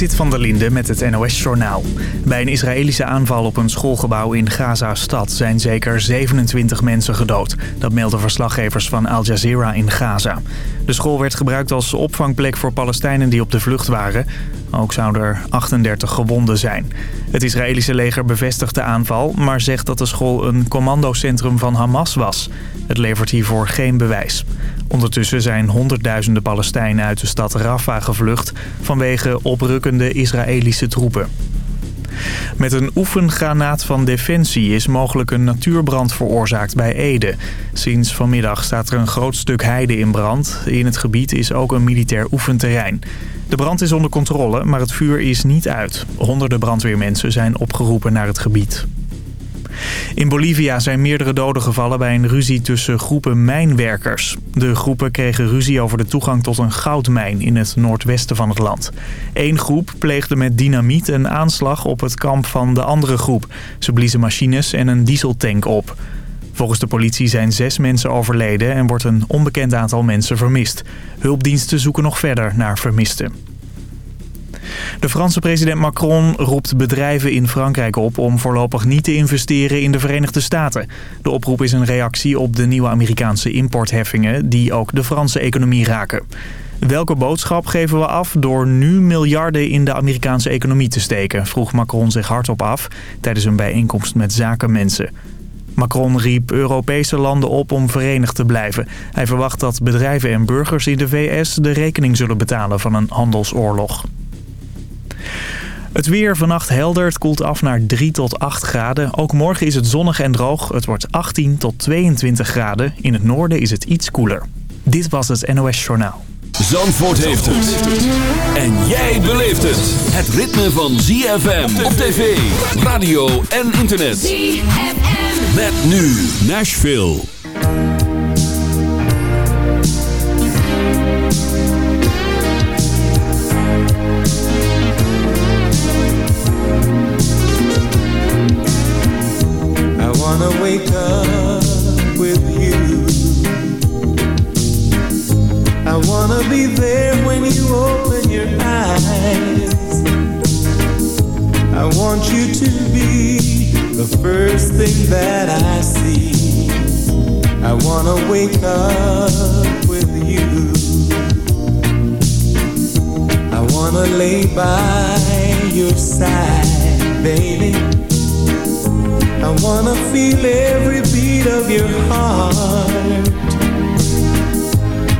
Zit van der Linde met het NOS-journaal. Bij een Israëlische aanval op een schoolgebouw in Gaza-stad zijn zeker 27 mensen gedood. Dat melden verslaggevers van Al Jazeera in Gaza. De school werd gebruikt als opvangplek voor Palestijnen die op de vlucht waren. Ook zouden er 38 gewonden zijn. Het Israëlische leger bevestigt de aanval, maar zegt dat de school een commandocentrum van Hamas was. Het levert hiervoor geen bewijs. Ondertussen zijn honderdduizenden Palestijnen uit de stad Rafah gevlucht vanwege oprukkende Israëlische troepen. Met een oefengranaat van Defensie is mogelijk een natuurbrand veroorzaakt bij Ede. Sinds vanmiddag staat er een groot stuk heide in brand. In het gebied is ook een militair oefenterrein. De brand is onder controle, maar het vuur is niet uit. Honderden brandweermensen zijn opgeroepen naar het gebied. In Bolivia zijn meerdere doden gevallen bij een ruzie tussen groepen mijnwerkers. De groepen kregen ruzie over de toegang tot een goudmijn in het noordwesten van het land. Eén groep pleegde met dynamiet een aanslag op het kamp van de andere groep. Ze bliezen machines en een dieseltank op. Volgens de politie zijn zes mensen overleden en wordt een onbekend aantal mensen vermist. Hulpdiensten zoeken nog verder naar vermisten. De Franse president Macron roept bedrijven in Frankrijk op om voorlopig niet te investeren in de Verenigde Staten. De oproep is een reactie op de nieuwe Amerikaanse importheffingen die ook de Franse economie raken. Welke boodschap geven we af door nu miljarden in de Amerikaanse economie te steken, vroeg Macron zich hardop af tijdens een bijeenkomst met zakenmensen. Macron riep Europese landen op om verenigd te blijven. Hij verwacht dat bedrijven en burgers in de VS de rekening zullen betalen van een handelsoorlog. Het weer vannacht helder. Het koelt af naar 3 tot 8 graden. Ook morgen is het zonnig en droog. Het wordt 18 tot 22 graden. In het noorden is het iets koeler. Dit was het NOS Journaal. Zandvoort heeft het. En jij beleeft het. Het ritme van ZFM op tv, radio en internet. ZFM. Met nu Nashville. wanna wake up wanna be there when you open your eyes. I want you to be the first thing that I see. I wanna wake up with you. I wanna lay by your side, baby I wanna feel every beat of your heart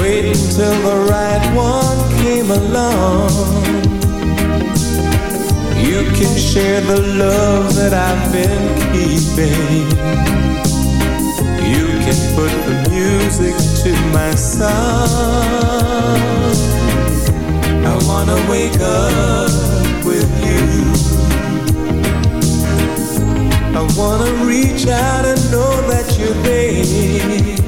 Waiting till the right one came along. You can share the love that I've been keeping. You can put the music to my song. I wanna wake up with you. I wanna reach out and know that you're there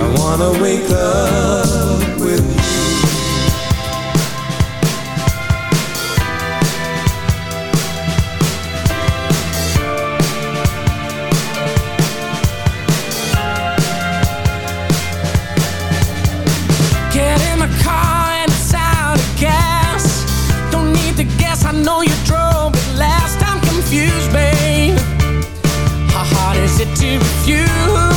I wanna wake up with you. Get in my car and it's out of gas. Don't need I know you drove it last. I'm confused, babe. How hard is it to refuse?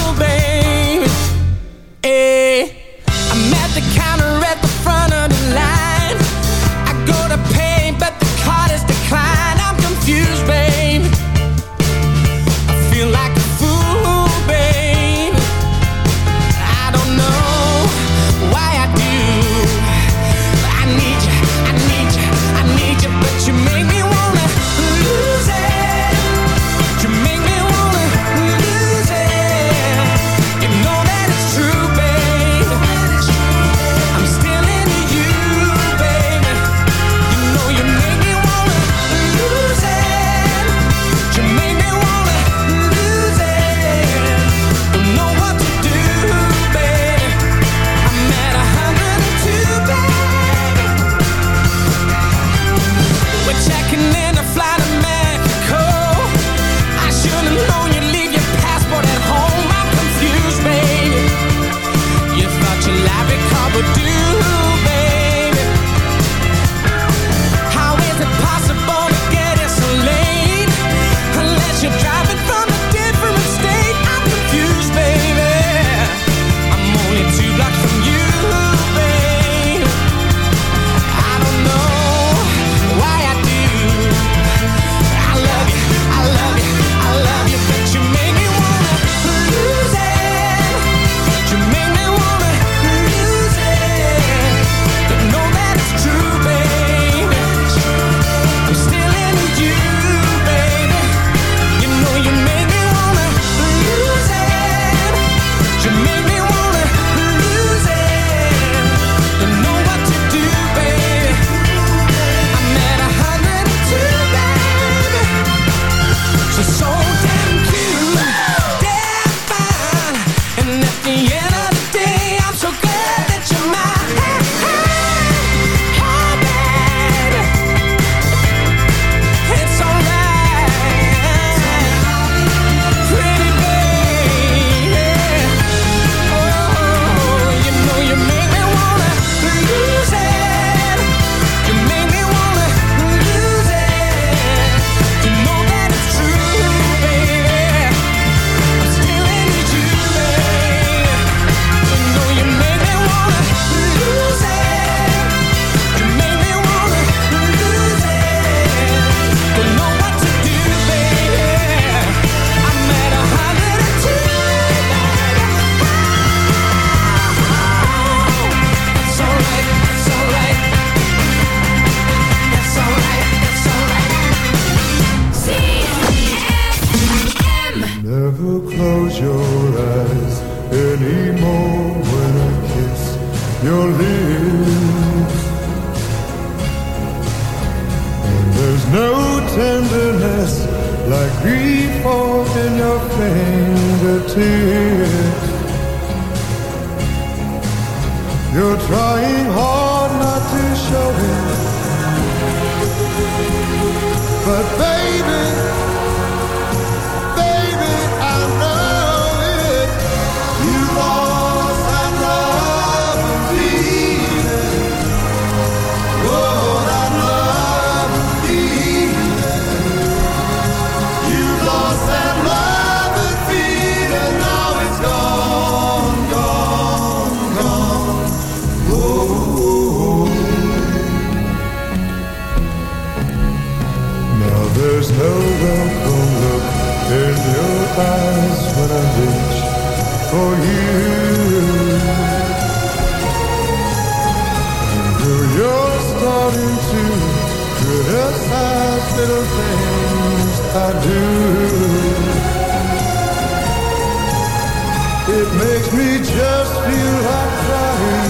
anymore when I kiss your lips. And there's no tenderness like grief in your fingertips. You're trying hard not to show it, but baby. little things I do. It makes me just feel like crying.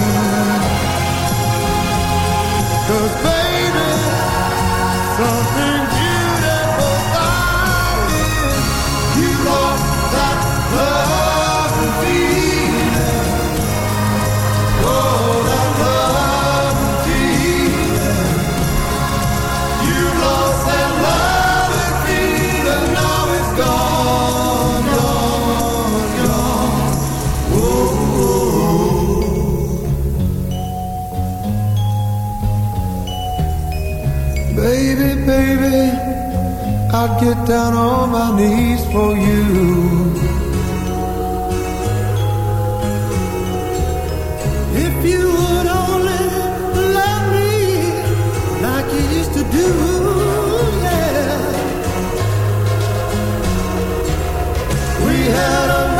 baby, I'd get down on my knees for you. If you would only love me like you used to do, yeah. We had a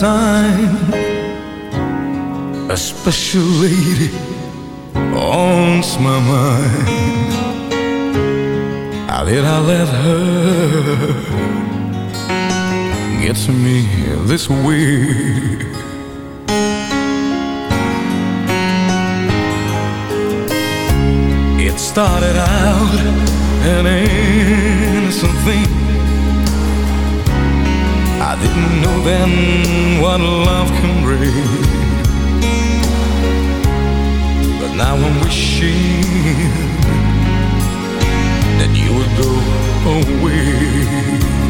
sun. what love can bring. But now I'm wishing that you would go away.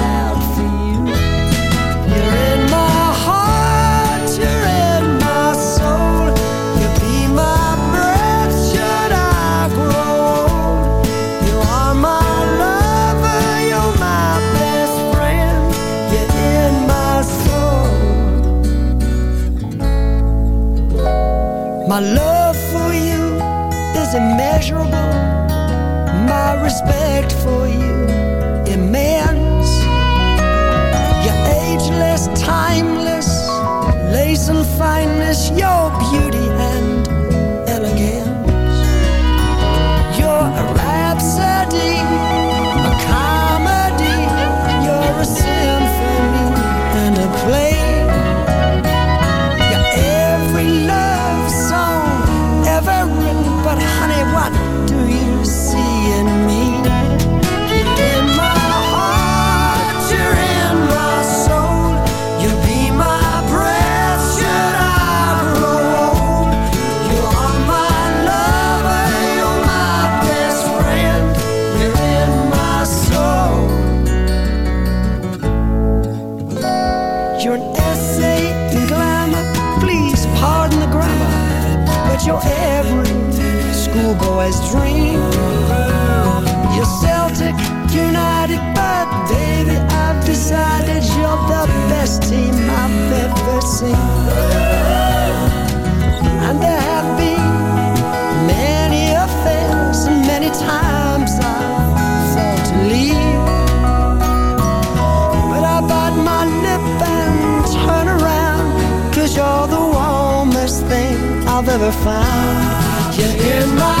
love. found. You're in my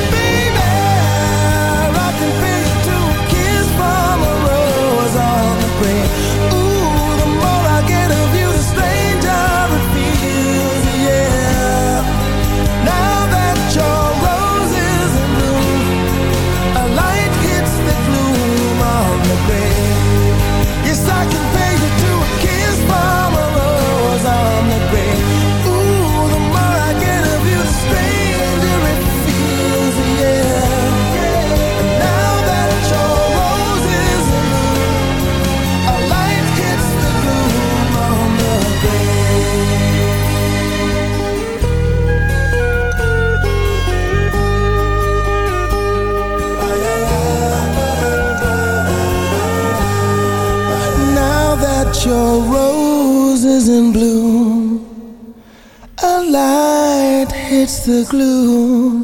the gloom.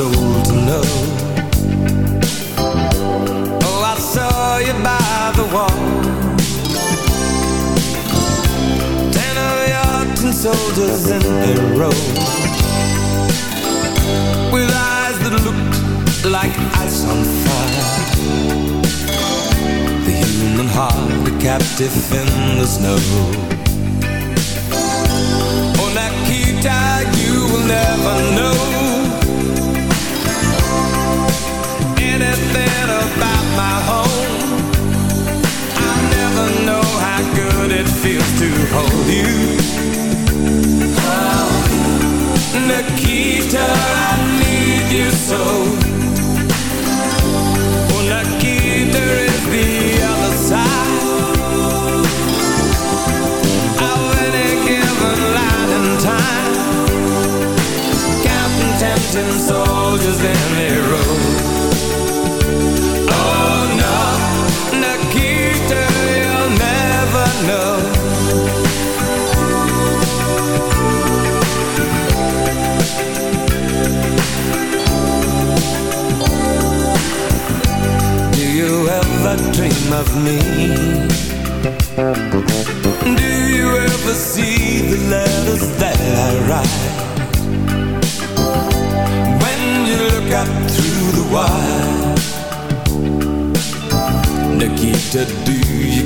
old to know. Oh, I saw you by the wall. Ten of your tin soldiers in a row. With eyes that looked like ice on fire. The human heart, a captive in the snow.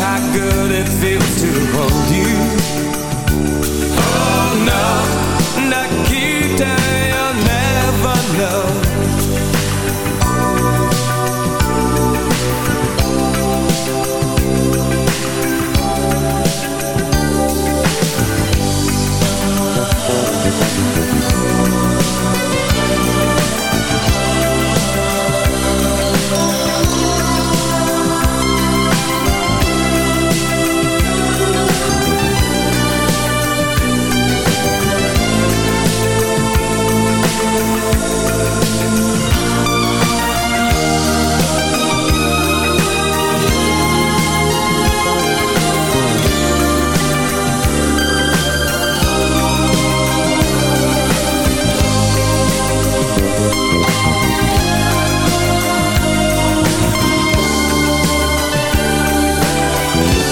how good it feels to hold you.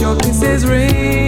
your kisses ring.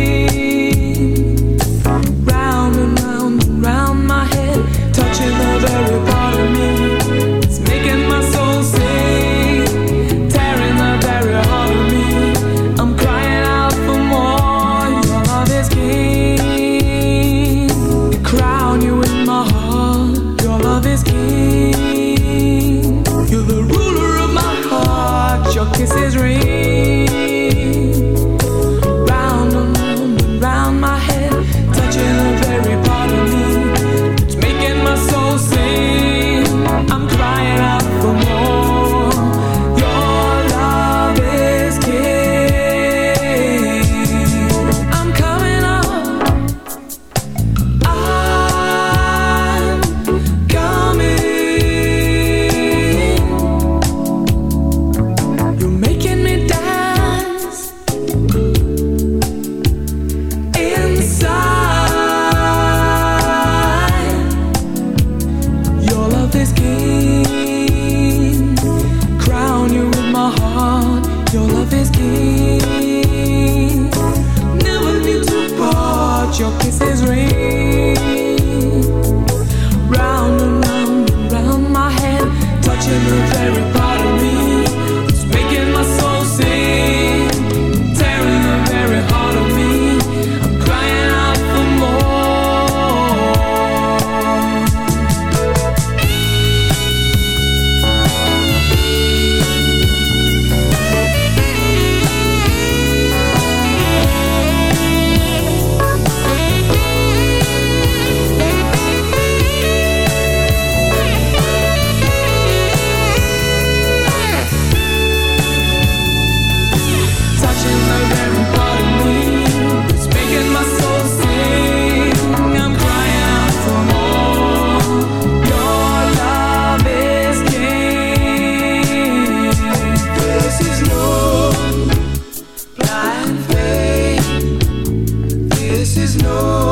show.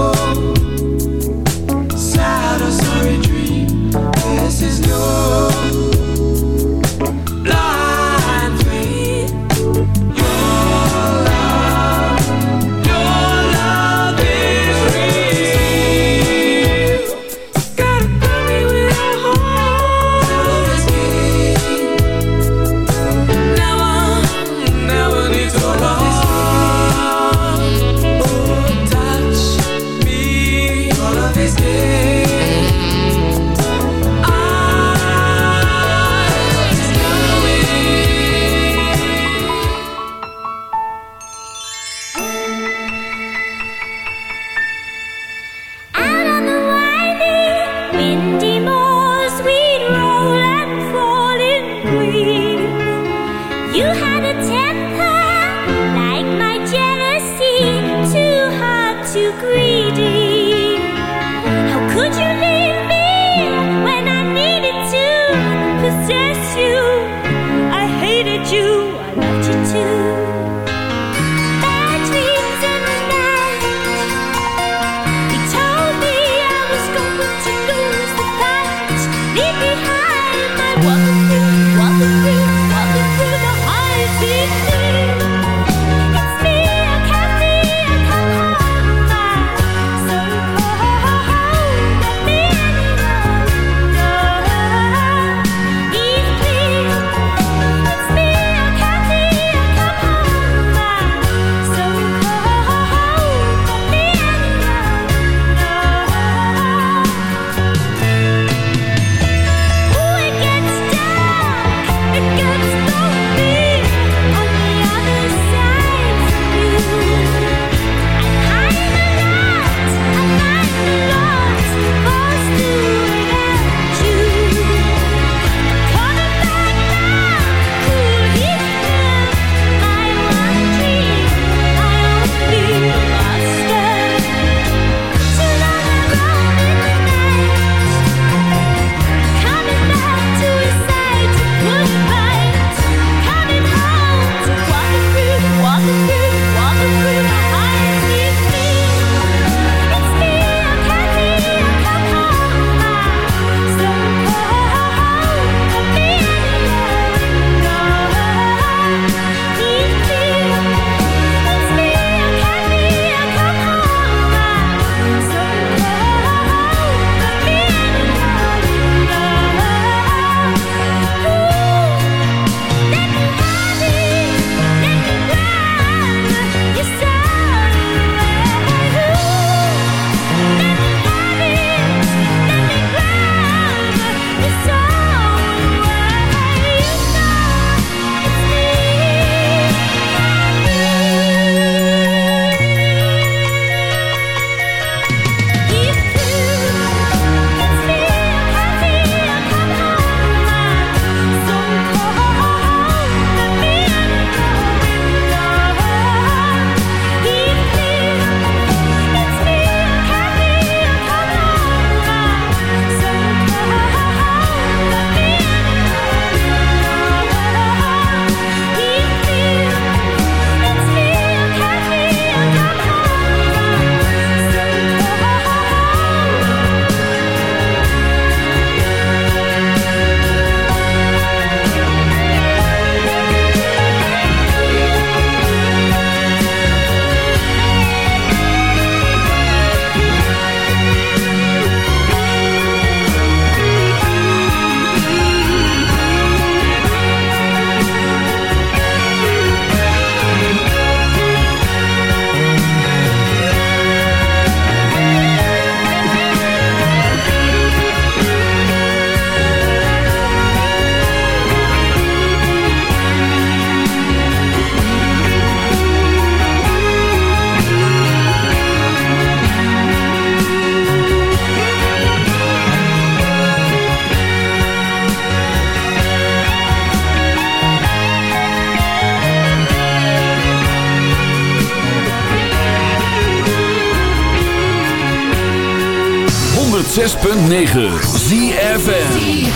106.9 ZFM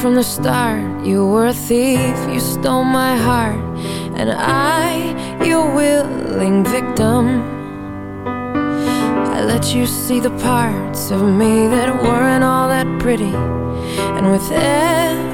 from the start You were a thief, you stole my heart. And I, your willing victim. I let you see the parts of me That weren't all that pretty. And with every